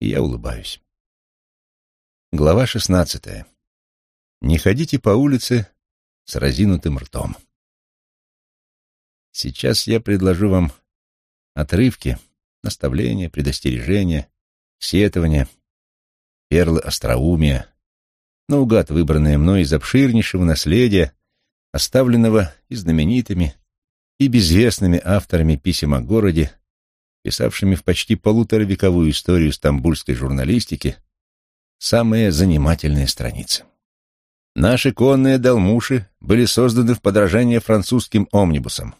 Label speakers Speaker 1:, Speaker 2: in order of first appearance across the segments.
Speaker 1: и я улыбаюсь. Глава шестнадцатая. Не ходите по улице с разинутым ртом. Сейчас я предложу вам отрывки, наставления, предостережения, сетования, перлы остроумия, наугад выбранные мной из обширнейшего наследия, оставленного и знаменитыми, и безвестными авторами писем о городе, писавшими в почти полуторавековую историю стамбульской журналистики самые занимательные страницы. Наши конные долмуши были созданы в подражание французским омнибусам.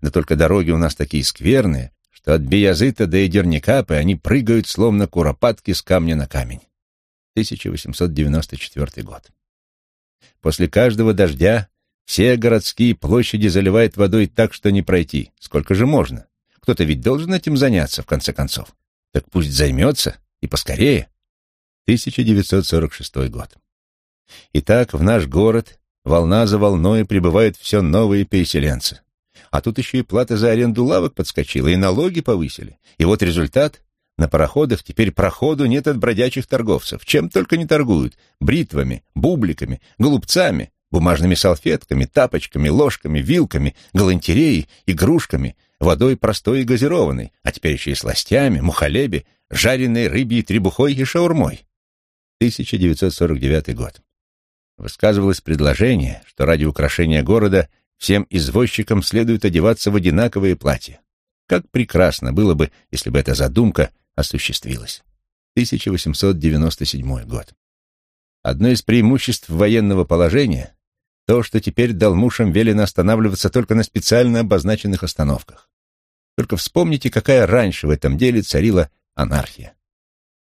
Speaker 1: Да только дороги у нас такие скверные, что от Биязыта до Эдерникапы они прыгают, словно куропатки с камня на камень. 1894 год. После каждого дождя все городские площади заливает водой так, что не пройти. Сколько же можно? Кто-то ведь должен этим заняться, в конце концов. Так пусть займется, и поскорее. 1946 год. Итак, в наш город волна за волной прибывают все новые переселенцы. А тут еще и плата за аренду лавок подскочила, и налоги повысили. И вот результат. На пароходах теперь проходу нет от бродячих торговцев. Чем только не торгуют. Бритвами, бубликами, голубцами, бумажными салфетками, тапочками, ложками, вилками, галантереей, игрушками, водой простой и газированной, а теперь еще и сластями, мухолеби, жареной рыбьей требухой и шаурмой. 1949 год. Высказывалось предложение, что ради украшения города всем извозчикам следует одеваться в одинаковые платья. Как прекрасно было бы, если бы эта задумка осуществилась. 1897 год. Одно из преимуществ военного положения — то, что теперь долмушам велено останавливаться только на специально обозначенных остановках. Только вспомните, какая раньше в этом деле царила анархия.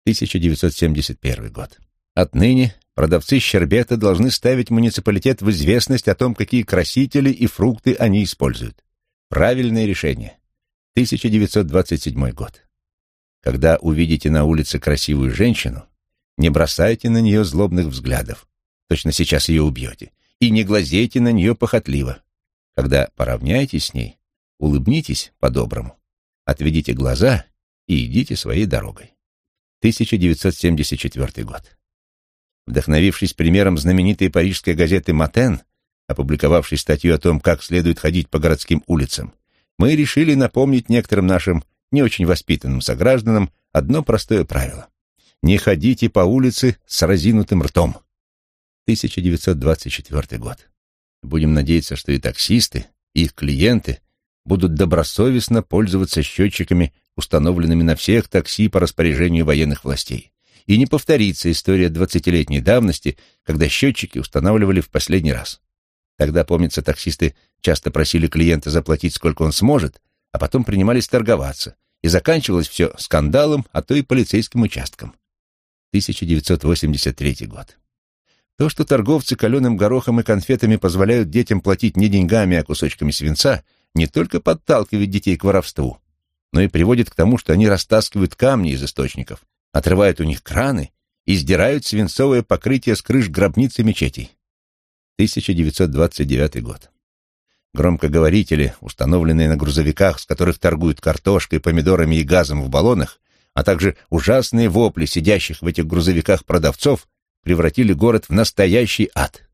Speaker 1: 1971 год. Отныне продавцы щербета должны ставить муниципалитет в известность о том, какие красители и фрукты они используют. Правильное решение. 1927 год. Когда увидите на улице красивую женщину, не бросайте на нее злобных взглядов. Точно сейчас ее убьете. И не глазейте на нее похотливо. Когда поравняетесь с ней, улыбнитесь по-доброму, отведите глаза и идите своей дорогой. 1974 год. Вдохновившись примером знаменитой парижской газеты «Матен», опубликовавшей статью о том, как следует ходить по городским улицам, мы решили напомнить некоторым нашим не очень воспитанным согражданам одно простое правило. Не ходите по улице с разинутым ртом. 1924 год. Будем надеяться, что и таксисты, и их клиенты будут добросовестно пользоваться счетчиками, установленными на всех такси по распоряжению военных властей. И не повторится история двадцатилетней давности, когда счетчики устанавливали в последний раз. Тогда, помнится, таксисты часто просили клиента заплатить, сколько он сможет, а потом принимались торговаться, и заканчивалось все скандалом, а то и полицейским участком. 1983 год. То, что торговцы каленым горохом и конфетами позволяют детям платить не деньгами, а кусочками свинца, не только подталкивает детей к воровству, но и приводит к тому, что они растаскивают камни из источников, отрывают у них краны и сдирают свинцовое покрытие с крыш гробниц и мечетей. 1929 год. Громкоговорители, установленные на грузовиках, с которых торгуют картошкой, помидорами и газом в баллонах, а также ужасные вопли сидящих в этих грузовиках продавцов, превратили город в настоящий ад.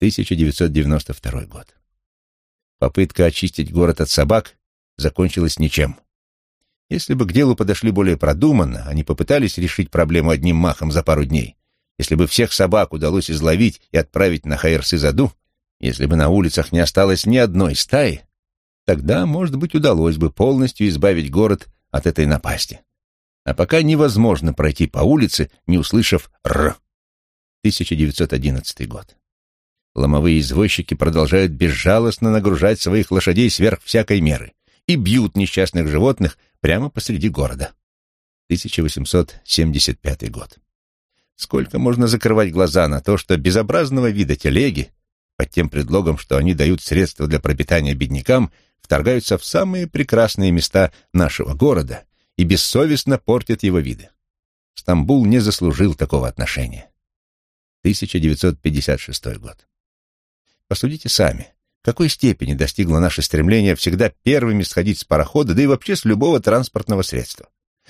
Speaker 1: 1992 год. Попытка очистить город от собак закончилась ничем. Если бы к делу подошли более продуманно, они попытались решить проблему одним махом за пару дней, если бы всех собак удалось изловить и отправить на Хайр-Сызаду, если бы на улицах не осталось ни одной стаи, тогда, может быть, удалось бы полностью избавить город от этой напасти. А пока невозможно пройти по улице, не услышав «р». 1911 год. Ломовые извозчики продолжают безжалостно нагружать своих лошадей сверх всякой меры и бьют несчастных животных прямо посреди города. 1875 год. Сколько можно закрывать глаза на то, что безобразного вида телеги под тем предлогом, что они дают средства для пропитания беднякам, вторгаются в самые прекрасные места нашего города и бессовестно портят его виды. Стамбул не заслужил такого отношения. 1956 год. Посудите сами, какой степени достигло наше стремление всегда первыми сходить с парохода, да и вообще с любого транспортного средства.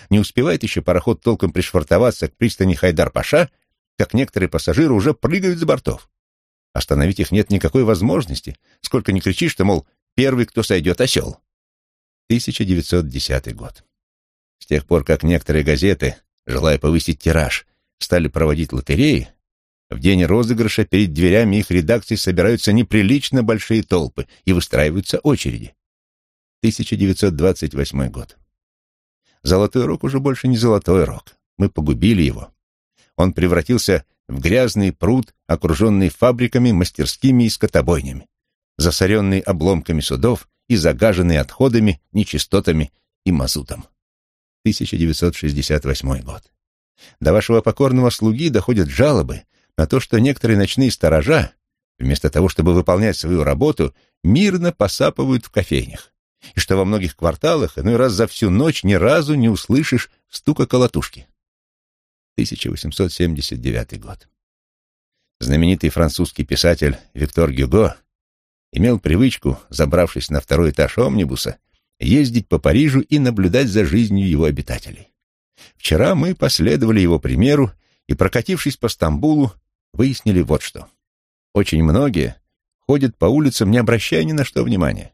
Speaker 1: Не успевает еще пароход толком пришвартоваться к пристани Хайдар-Паша, как некоторые пассажиры уже прыгают за бортов. Остановить их нет никакой возможности, сколько ни кричишь, что, мол, первый, кто сойдет, осел. 1910 год. С тех пор, как некоторые газеты, желая повысить тираж, стали проводить лотереи, в день розыгрыша перед дверями их редакций собираются неприлично большие толпы и выстраиваются очереди. 1928 год. Золотой рог уже больше не золотой рог. Мы погубили его. Он превратился в грязный пруд, окруженный фабриками, мастерскими и скотобойнями, засоренный обломками судов и загаженный отходами, нечистотами и мазутом. 1968 год. До вашего покорного слуги доходят жалобы на то, что некоторые ночные сторожа, вместо того, чтобы выполнять свою работу, мирно посапывают в кофейнях, и что во многих кварталах иной раз за всю ночь ни разу не услышишь стука колотушки. 1879 год. Знаменитый французский писатель Виктор Гюго имел привычку, забравшись на второй этаж омнибуса, ездить по Парижу и наблюдать за жизнью его обитателей. Вчера мы последовали его примеру и, прокатившись по Стамбулу, выяснили вот что. Очень многие ходят по улицам, не обращая ни на что внимания.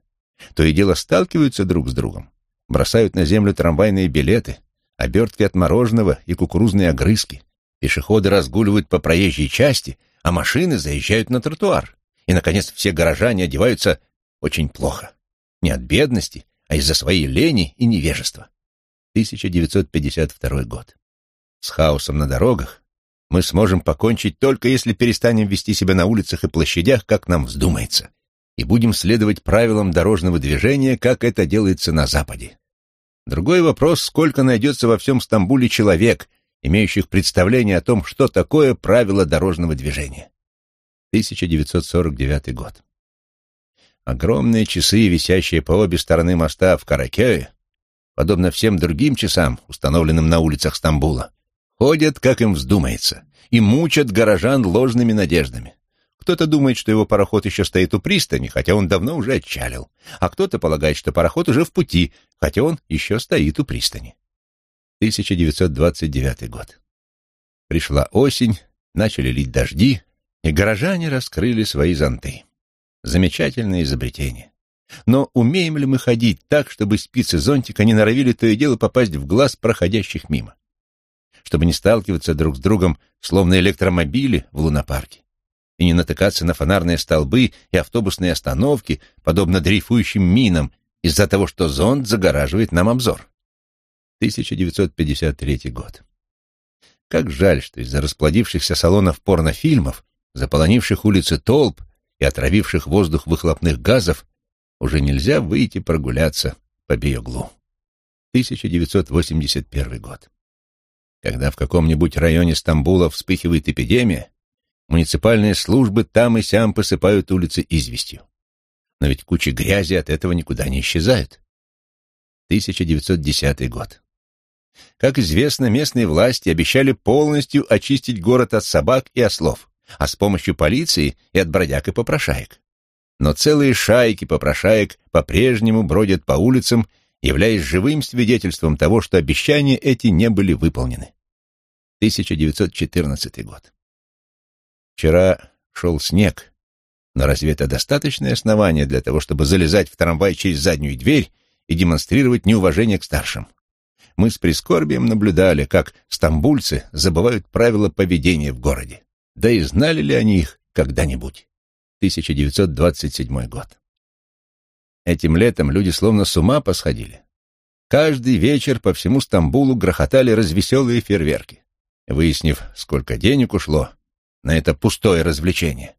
Speaker 1: То и дело сталкиваются друг с другом, бросают на землю трамвайные билеты, обертки от мороженого и кукурузные огрызки. Пешеходы разгуливают по проезжей части, а машины заезжают на тротуар. И, наконец, все горожане одеваются очень плохо. Не от бедности, а из-за своей лени и невежества. 1952 год. С хаосом на дорогах мы сможем покончить только если перестанем вести себя на улицах и площадях, как нам вздумается, и будем следовать правилам дорожного движения, как это делается на Западе. Другой вопрос, сколько найдется во всем Стамбуле человек, имеющих представление о том, что такое правило дорожного движения. 1949 год. Огромные часы, висящие по обе стороны моста в Каракёе, подобно всем другим часам, установленным на улицах Стамбула, ходят, как им вздумается, и мучат горожан ложными надеждами. Кто-то думает, что его пароход еще стоит у пристани, хотя он давно уже отчалил, а кто-то полагает, что пароход уже в пути, хотя он еще стоит у пристани. 1929 год. Пришла осень, начали лить дожди, и горожане раскрыли свои зонты. Замечательное изобретение. Но умеем ли мы ходить так, чтобы спицы зонтика не норовили то и дело попасть в глаз проходящих мимо? Чтобы не сталкиваться друг с другом, словно электромобили в лунопарке? и не натыкаться на фонарные столбы и автобусные остановки, подобно дрейфующим минам, из-за того, что зонд загораживает нам обзор. 1953 год. Как жаль, что из-за расплодившихся салонов порнофильмов, заполонивших улицы толп и отравивших воздух выхлопных газов, уже нельзя выйти прогуляться по Биоглу. 1981 год. Когда в каком-нибудь районе Стамбула вспыхивает эпидемия, Муниципальные службы там и сям посыпают улицы известью. Но ведь куча грязи от этого никуда не исчезает. 1910 год. Как известно, местные власти обещали полностью очистить город от собак и ослов, а с помощью полиции и от бродяг и попрошаек. Но целые шайки попрошаек по-прежнему бродят по улицам, являясь живым свидетельством того, что обещания эти не были выполнены. 1914 год. Вчера шел снег, но разве это достаточное основание для того, чтобы залезать в трамвай через заднюю дверь и демонстрировать неуважение к старшим? Мы с прискорбием наблюдали, как стамбульцы забывают правила поведения в городе. Да и знали ли они их когда-нибудь? 1927 год. Этим летом люди словно с ума посходили. Каждый вечер по всему Стамбулу грохотали развеселые фейерверки. Выяснив, сколько денег ушло, на это пустое развлечение.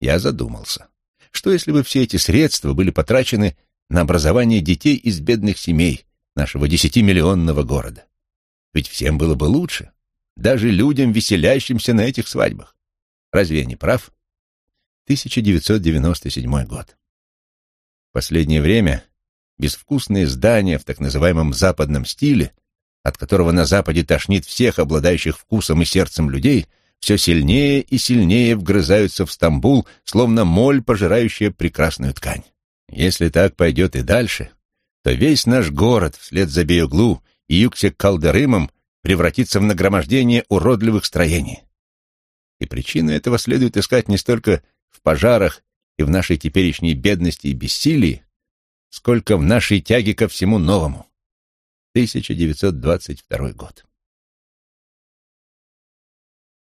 Speaker 1: Я задумался, что если бы все эти средства были потрачены на образование детей из бедных семей нашего десятимиллионного города? Ведь всем было бы лучше, даже людям, веселящимся на этих свадьбах. Разве я не прав? 1997 год. Последнее время безвкусные здания в так называемом западном стиле, от которого на Западе тошнит всех обладающих вкусом и сердцем людей, все сильнее и сильнее вгрызаются в Стамбул, словно моль, пожирающая прекрасную ткань. Если так пойдет и дальше, то весь наш город вслед за Биоглу и Юксек-Калдерымом превратится в нагромождение уродливых строений. И причину этого следует искать не столько в пожарах и в нашей теперешней бедности и бессилии, сколько в нашей тяге ко всему новому. 1922 год.